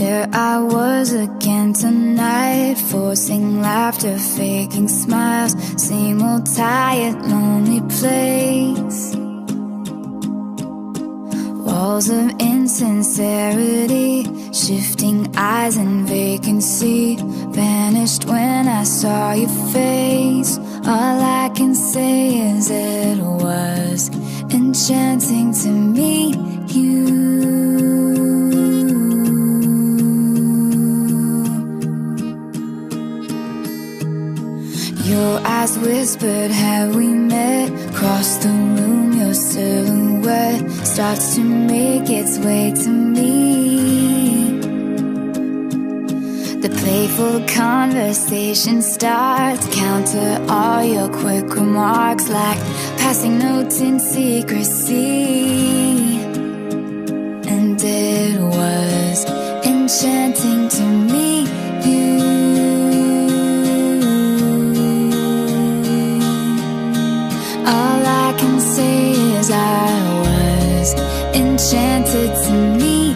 Here I was again tonight Forcing laughter, faking smiles Same old tired, lonely place. Walls of insincerity Shifting eyes and vacancy Vanished when I saw your face. All I can say is it was Enchanting to meet you Eyes whispered, have we met? Across the room, your silhouette Starts to make its way to me. The playful conversation starts. Counter all your quick remarks Like passing notes in secrecy. And it was enchanting to meet can say is I was enchanted to meet